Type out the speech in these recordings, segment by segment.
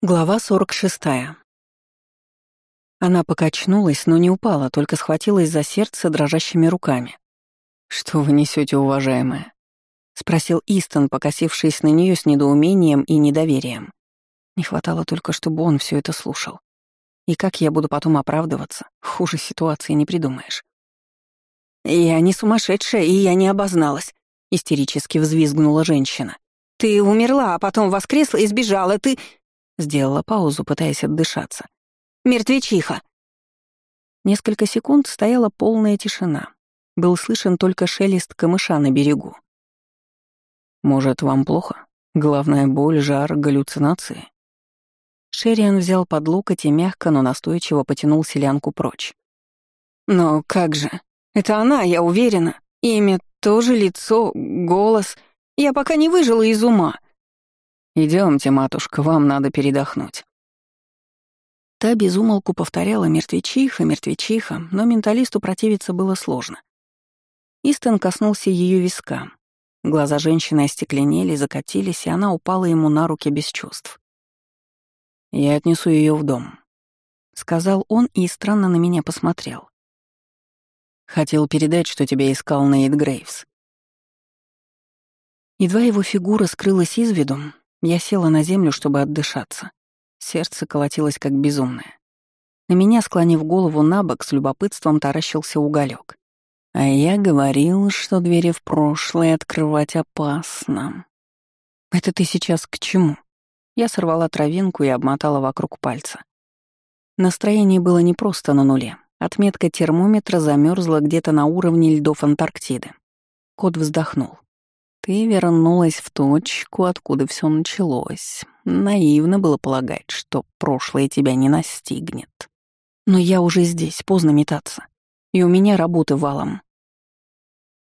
Глава 46. Она покачнулась, но не упала, только схватилась за сердце дрожащими руками. «Что вы несете, уважаемая?» — спросил Истон, покосившись на нее с недоумением и недоверием. Не хватало только, чтобы он все это слушал. И как я буду потом оправдываться? Хуже ситуации не придумаешь. «Я не сумасшедшая, и я не обозналась», — истерически взвизгнула женщина. «Ты умерла, а потом воскресла и сбежала. Ты...» Сделала паузу, пытаясь отдышаться. «Мертвечиха!» Несколько секунд стояла полная тишина. Был слышен только шелест камыша на берегу. «Может, вам плохо? Главная боль, жар, галлюцинации?» Шериан взял под локоть и мягко, но настойчиво потянул селянку прочь. «Но как же? Это она, я уверена. Имя, тоже лицо, голос. Я пока не выжила из ума». Идемте, матушка, вам надо передохнуть. Та безумолку повторяла «мертвечиха, мертвечиха», но менталисту противиться было сложно. Истон коснулся ее виска. Глаза женщины остекленели, закатились, и она упала ему на руки без чувств. «Я отнесу ее в дом», — сказал он и странно на меня посмотрел. «Хотел передать, что тебя искал Нейт Грейвс». Едва его фигура скрылась из виду, я села на землю, чтобы отдышаться. Сердце колотилось как безумное. На меня, склонив голову на бок, с любопытством таращился уголек. А я говорил, что двери в прошлое открывать опасно. «Это ты сейчас к чему?» Я сорвала травинку и обмотала вокруг пальца. Настроение было не просто на нуле. Отметка термометра замерзла где-то на уровне льдов Антарктиды. Кот вздохнул. Ты вернулась в точку, откуда все началось. Наивно было полагать, что прошлое тебя не настигнет. Но я уже здесь, поздно метаться. И у меня работы валом.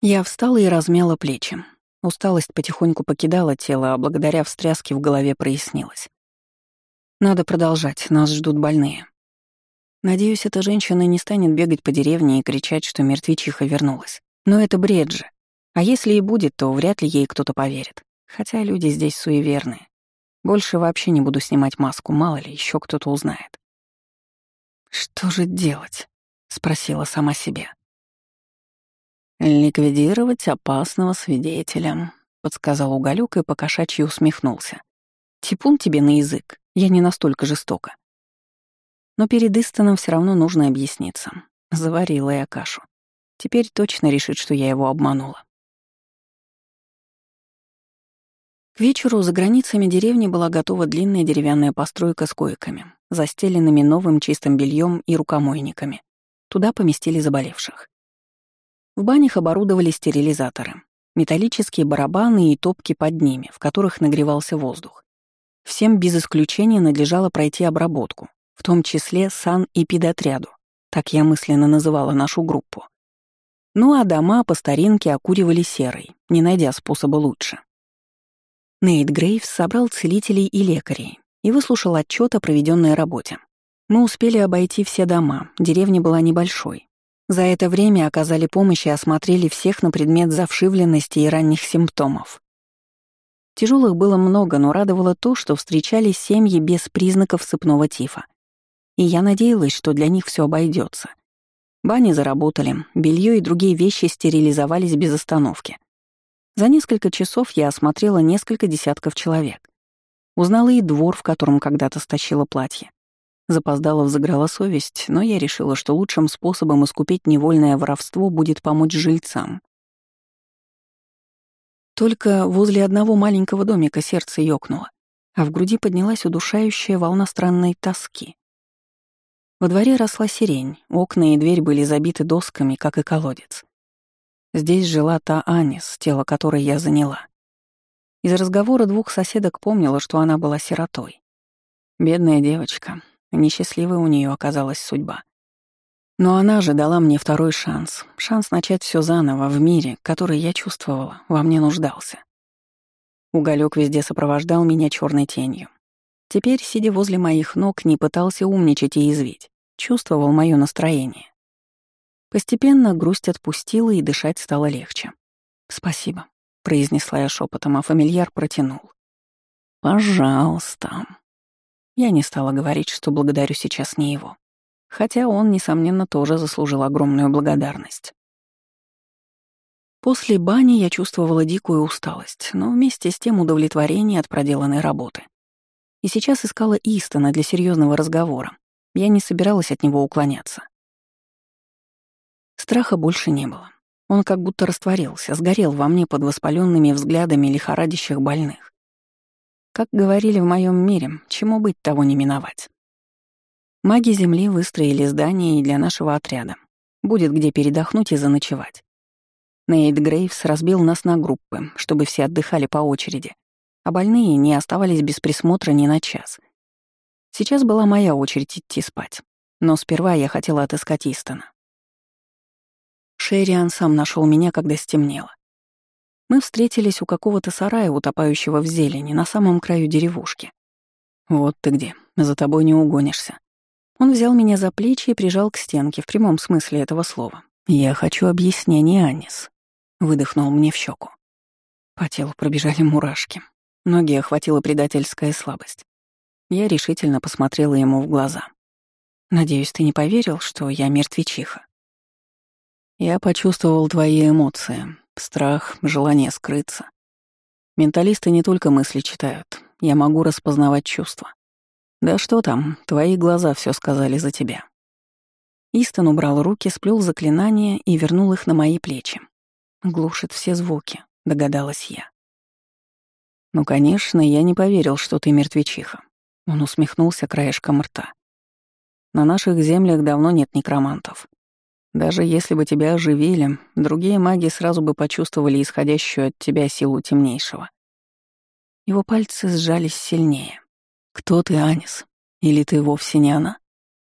Я встала и размяла плечи. Усталость потихоньку покидала тело, а благодаря встряске в голове прояснилось. Надо продолжать, нас ждут больные. Надеюсь, эта женщина не станет бегать по деревне и кричать, что мертвечиха вернулась. Но это бред же. А если и будет, то вряд ли ей кто-то поверит. Хотя люди здесь суеверные. Больше вообще не буду снимать маску, мало ли, еще кто-то узнает. «Что же делать?» — спросила сама себя. «Ликвидировать опасного свидетеля», — подсказал Уголюк и покошачьи усмехнулся. «Типун тебе на язык, я не настолько жестока». Но перед Истоном все равно нужно объясниться. Заварила я кашу. Теперь точно решит, что я его обманула. К вечеру за границами деревни была готова длинная деревянная постройка с койками, застеленными новым чистым бельем и рукомойниками. Туда поместили заболевших. В банях оборудовали стерилизаторы, металлические барабаны и топки под ними, в которых нагревался воздух. Всем без исключения надлежало пройти обработку, в том числе сан и педотряду, так я мысленно называла нашу группу. Ну а дома по старинке окуривали серой, не найдя способа лучше. Нейт Грейвс собрал целителей и лекарей и выслушал отчет о проведенной работе. Мы успели обойти все дома, деревня была небольшой. За это время оказали помощь и осмотрели всех на предмет завшивленности и ранних симптомов. Тяжелых было много, но радовало то, что встречались семьи без признаков сыпного тифа. И я надеялась, что для них все обойдется. Бани заработали, белье и другие вещи стерилизовались без остановки — за несколько часов я осмотрела несколько десятков человек. Узнала и двор, в котором когда-то стащила платье. Запоздала взыграла совесть, но я решила, что лучшим способом искупить невольное воровство будет помочь жильцам. Только возле одного маленького домика сердце ёкнуло, а в груди поднялась удушающая волна странной тоски. Во дворе росла сирень, окна и дверь были забиты досками, как и колодец. Здесь жила та Анис, тело которой я заняла. Из разговора двух соседок помнила, что она была сиротой. Бедная девочка, несчастливая у нее оказалась судьба. Но она же дала мне второй шанс, шанс начать все заново в мире, который я чувствовала, во мне нуждался. Уголек везде сопровождал меня черной тенью. Теперь, сидя возле моих ног, не пытался умничать и извить, чувствовал мое настроение. Постепенно грусть отпустила, и дышать стало легче. «Спасибо», — произнесла я шепотом, а фамильяр протянул. «Пожалуйста». Я не стала говорить, что благодарю сейчас не его. Хотя он, несомненно, тоже заслужил огромную благодарность. После бани я чувствовала дикую усталость, но вместе с тем удовлетворение от проделанной работы. И сейчас искала Истона для серьезного разговора. Я не собиралась от него уклоняться. Страха больше не было. Он как будто растворился, сгорел во мне под воспаленными взглядами лихорадящих больных. Как говорили в моем мире, чему быть, того не миновать. Маги Земли выстроили здание и для нашего отряда. Будет где передохнуть и заночевать. Нейт Грейвс разбил нас на группы, чтобы все отдыхали по очереди, а больные не оставались без присмотра ни на час. Сейчас была моя очередь идти спать, но сперва я хотела отыскать Истона. Шерриан сам нашел меня, когда стемнело. Мы встретились у какого-то сарая, утопающего в зелени, на самом краю деревушки. «Вот ты где, за тобой не угонишься». Он взял меня за плечи и прижал к стенке в прямом смысле этого слова. «Я хочу объяснений, Анис. Выдохнул мне в щеку. По телу пробежали мурашки. Ноги охватила предательская слабость. Я решительно посмотрела ему в глаза. «Надеюсь, ты не поверил, что я мертвечиха?» Я почувствовал твои эмоции. Страх, желание скрыться. Менталисты не только мысли читают. Я могу распознавать чувства. Да что там, твои глаза все сказали за тебя. Истон убрал руки, сплел заклинания и вернул их на мои плечи. Глушит все звуки, догадалась я. Ну, конечно, я не поверил, что ты мертвечиха. Он усмехнулся краешком рта. На наших землях давно нет некромантов. Даже если бы тебя оживили, другие маги сразу бы почувствовали исходящую от тебя силу темнейшего. Его пальцы сжались сильнее. «Кто ты, Анис? Или ты вовсе не она?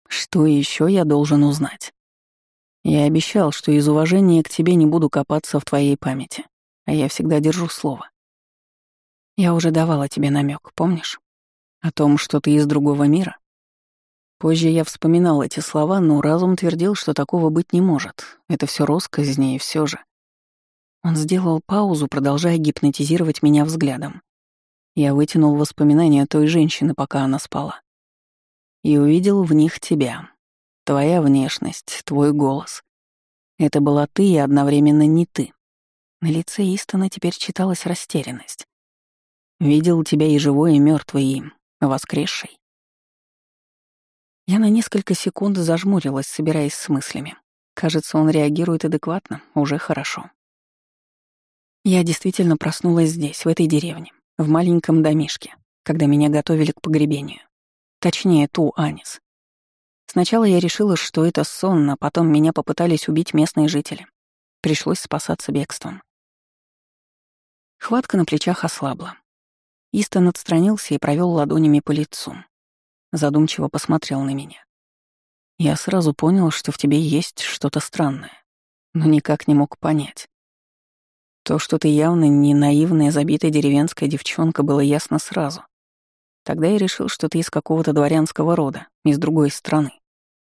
Что еще я должен узнать?» Я обещал, что из уважения к тебе не буду копаться в твоей памяти, а я всегда держу слово. Я уже давала тебе намек, помнишь? О том, что ты из другого мира? Позже я вспоминал эти слова, но разум твердил, что такого быть не может. Это все росказни и все же. Он сделал паузу, продолжая гипнотизировать меня взглядом. Я вытянул воспоминания той женщины, пока она спала. И увидел в них тебя. Твоя внешность, твой голос. Это была ты и одновременно не ты. На лице Истона теперь читалась растерянность. Видел тебя и живой, и мертвый, и воскресший. Я на несколько секунд зажмурилась, собираясь с мыслями. Кажется, он реагирует адекватно, уже хорошо. Я действительно проснулась здесь, в этой деревне, в маленьком домишке, когда меня готовили к погребению. Точнее, ту Анис. Сначала я решила, что это сон, а потом меня попытались убить местные жители. Пришлось спасаться бегством. Хватка на плечах ослабла. Истон отстранился и провел ладонями по лицу. Задумчиво посмотрел на меня. Я сразу понял, что в тебе есть что-то странное, но никак не мог понять. То, что ты явно не наивная, забитая деревенская девчонка, было ясно сразу. Тогда я решил, что ты из какого-то дворянского рода, из другой страны.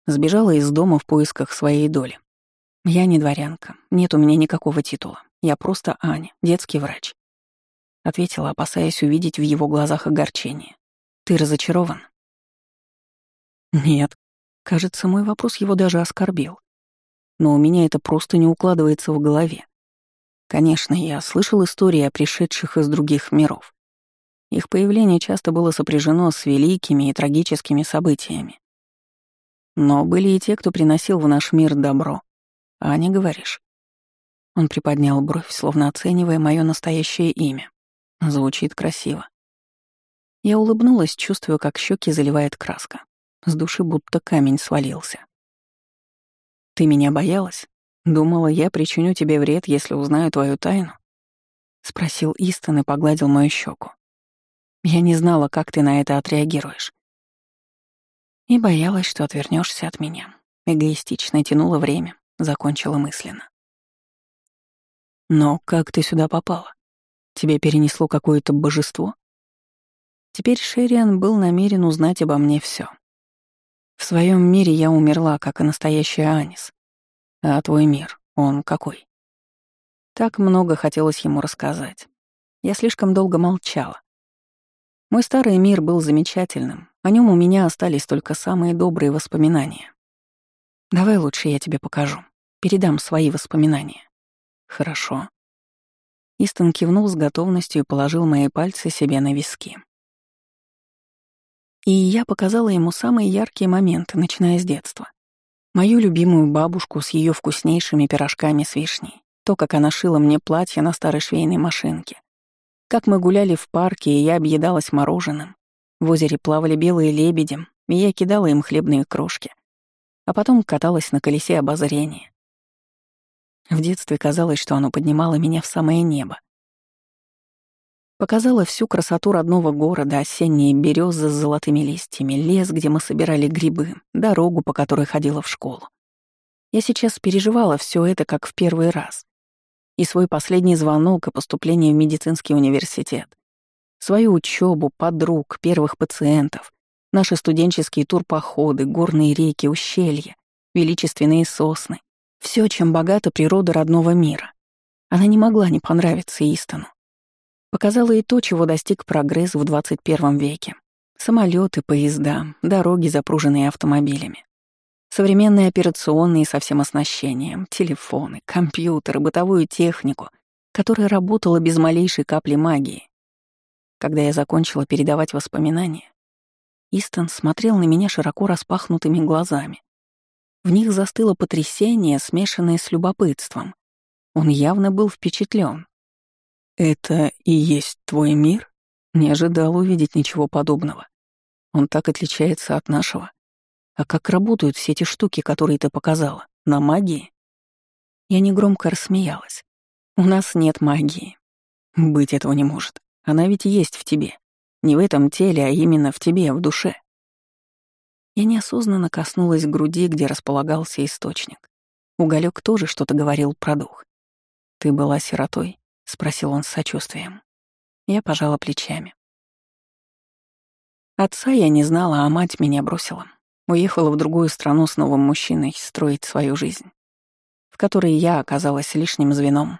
Сбежала из дома в поисках своей доли. Я не дворянка, нет у меня никакого титула. Я просто Аня, детский врач. Ответила, опасаясь увидеть в его глазах огорчение. Ты разочарован? Нет. Кажется, мой вопрос его даже оскорбил. Но у меня это просто не укладывается в голове. Конечно, я слышал истории о пришедших из других миров. Их появление часто было сопряжено с великими и трагическими событиями. Но были и те, кто приносил в наш мир добро. А не говоришь. Он приподнял бровь, словно оценивая мое настоящее имя. Звучит красиво. Я улыбнулась, чувствуя, как щеки заливает краска. С души будто камень свалился. «Ты меня боялась? Думала, я причиню тебе вред, если узнаю твою тайну?» — спросил Истон и погладил мою щеку. Я не знала, как ты на это отреагируешь. И боялась, что отвернешься от меня. Эгоистично тянула время, закончила мысленно. Но как ты сюда попала? Тебе перенесло какое-то божество? Теперь Шериан был намерен узнать обо мне все. В своем мире я умерла, как и настоящая Анис. А твой мир, он какой? Так много хотелось ему рассказать. Я слишком долго молчала. Мой старый мир был замечательным, О нем у меня остались только самые добрые воспоминания. Давай лучше я тебе покажу. Передам свои воспоминания. Хорошо. Истон кивнул с готовностью и положил мои пальцы себе на виски. И я показала ему самые яркие моменты, начиная с детства. Мою любимую бабушку с ее вкуснейшими пирожками с вишней, то, как она шила мне платье на старой швейной машинке, как мы гуляли в парке, и я объедалась мороженым. В озере плавали белые лебеди, и я кидала им хлебные крошки. А потом каталась на колесе обозрения. В детстве казалось, что оно поднимало меня в самое небо. Показала всю красоту родного города, осенние березы с золотыми листьями, лес, где мы собирали грибы, дорогу, по которой ходила в школу. Я сейчас переживала все это как в первый раз. И свой последний звонок и поступление в медицинский университет. Свою учебу, подруг, первых пациентов, наши студенческие турпоходы, горные реки, ущелья, величественные сосны. Все, чем богата природа родного мира. Она не могла не понравиться Истону. Показала и то, чего достиг прогресс в 21 веке. Самолеты, поезда, дороги, запруженные автомобилями. Современные операционные со всем оснащением, телефоны, компьютеры, бытовую технику, которая работала без малейшей капли магии. Когда я закончила передавать воспоминания, Истон смотрел на меня широко распахнутыми глазами. В них застыло потрясение, смешанное с любопытством. Он явно был впечатлен. «Это и есть твой мир?» Не ожидал увидеть ничего подобного. Он так отличается от нашего. А как работают все эти штуки, которые ты показала? На магии? Я негромко рассмеялась. У нас нет магии. Быть этого не может. Она ведь есть в тебе. Не в этом теле, а именно в тебе, в душе. Я неосознанно коснулась груди, где располагался источник. Уголек тоже что-то говорил про дух. Ты была сиротой? — спросил он с сочувствием. Я пожала плечами. Отца я не знала, а мать меня бросила. Уехала в другую страну с новым мужчиной строить свою жизнь, в которой я оказалась лишним звеном.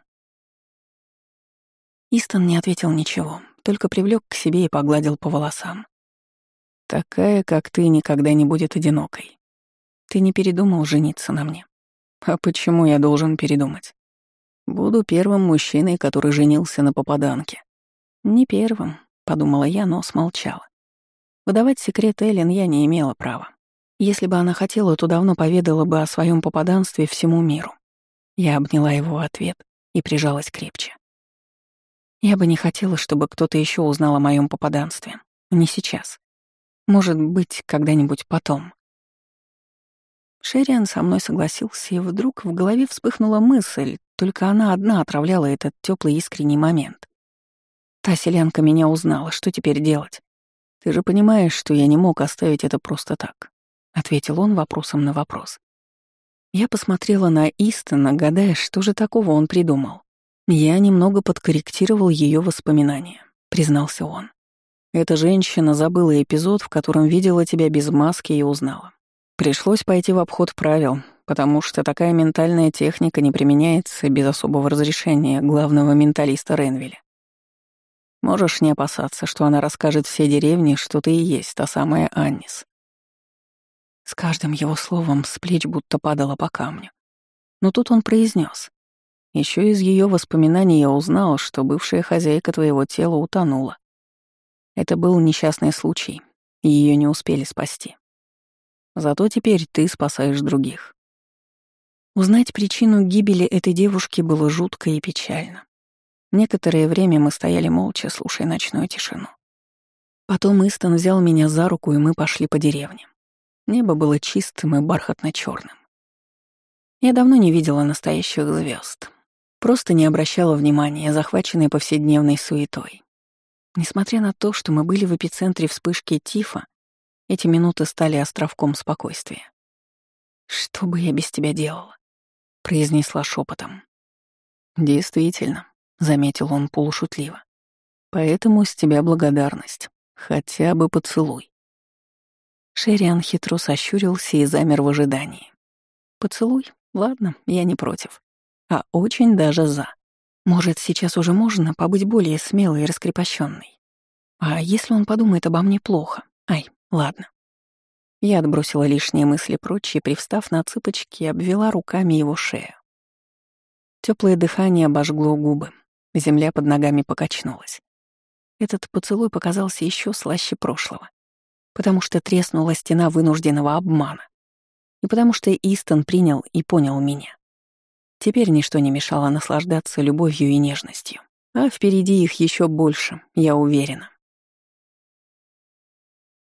Истон не ответил ничего, только привлек к себе и погладил по волосам. «Такая, как ты, никогда не будет одинокой. Ты не передумал жениться на мне. А почему я должен передумать? Буду первым мужчиной, который женился на попаданке. Не первым, подумала я, но смолчала. Выдавать секрет Эллен я не имела права. Если бы она хотела, то давно поведала бы о своем попаданстве всему миру. Я обняла его в ответ и прижалась крепче. Я бы не хотела, чтобы кто-то еще узнал о моем попаданстве. Не сейчас. Может быть, когда-нибудь потом. Шериан со мной согласился, и вдруг в голове вспыхнула мысль, только она одна отравляла этот теплый искренний момент. Та селянка меня узнала, что теперь делать? Ты же понимаешь, что я не мог оставить это просто так, ответил он вопросом на вопрос. Я посмотрела на Истона, гадая, что же такого он придумал. Я немного подкорректировал ее воспоминания, признался он. Эта женщина забыла эпизод, в котором видела тебя без маски и узнала. Пришлось пойти в обход правил, потому что такая ментальная техника не применяется без особого разрешения главного менталиста Ренвилля. Можешь не опасаться, что она расскажет всей деревне, что ты и есть та самая Аннис. С каждым его словом с плеч будто падало по камню. Но тут он произнес: Еще из ее воспоминаний я узнал, что бывшая хозяйка твоего тела утонула. Это был несчастный случай, и ее не успели спасти. Зато теперь ты спасаешь других. Узнать причину гибели этой девушки было жутко и печально. Некоторое время мы стояли молча, слушая ночную тишину. Потом Истон взял меня за руку, и мы пошли по деревне. Небо было чистым и бархатно черным. Я давно не видела настоящих звезд, Просто не обращала внимания, захваченной повседневной суетой. Несмотря на то, что мы были в эпицентре вспышки тифа, эти минуты стали островком спокойствия. «Что бы я без тебя делала?» — произнесла шепотом. «Действительно», — заметил он полушутливо. «Поэтому с тебя благодарность. Хотя бы поцелуй». Шериан хитро сощурился и замер в ожидании. «Поцелуй? Ладно, я не против. А очень даже за. Может, сейчас уже можно побыть более смелой и раскрепощенной. А если он подумает обо мне плохо? Ай, Ладно. Я отбросила лишние мысли прочь и, привстав на цыпочки, обвела руками его шею. Теплое дыхание обожгло губы. Земля под ногами покачнулась. Этот поцелуй показался еще слаще прошлого, потому что треснула стена вынужденного обмана, и потому что Истон принял и понял меня. Теперь ничто не мешало наслаждаться любовью и нежностью. А впереди их еще больше, я уверена.